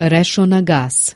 Rešo gas.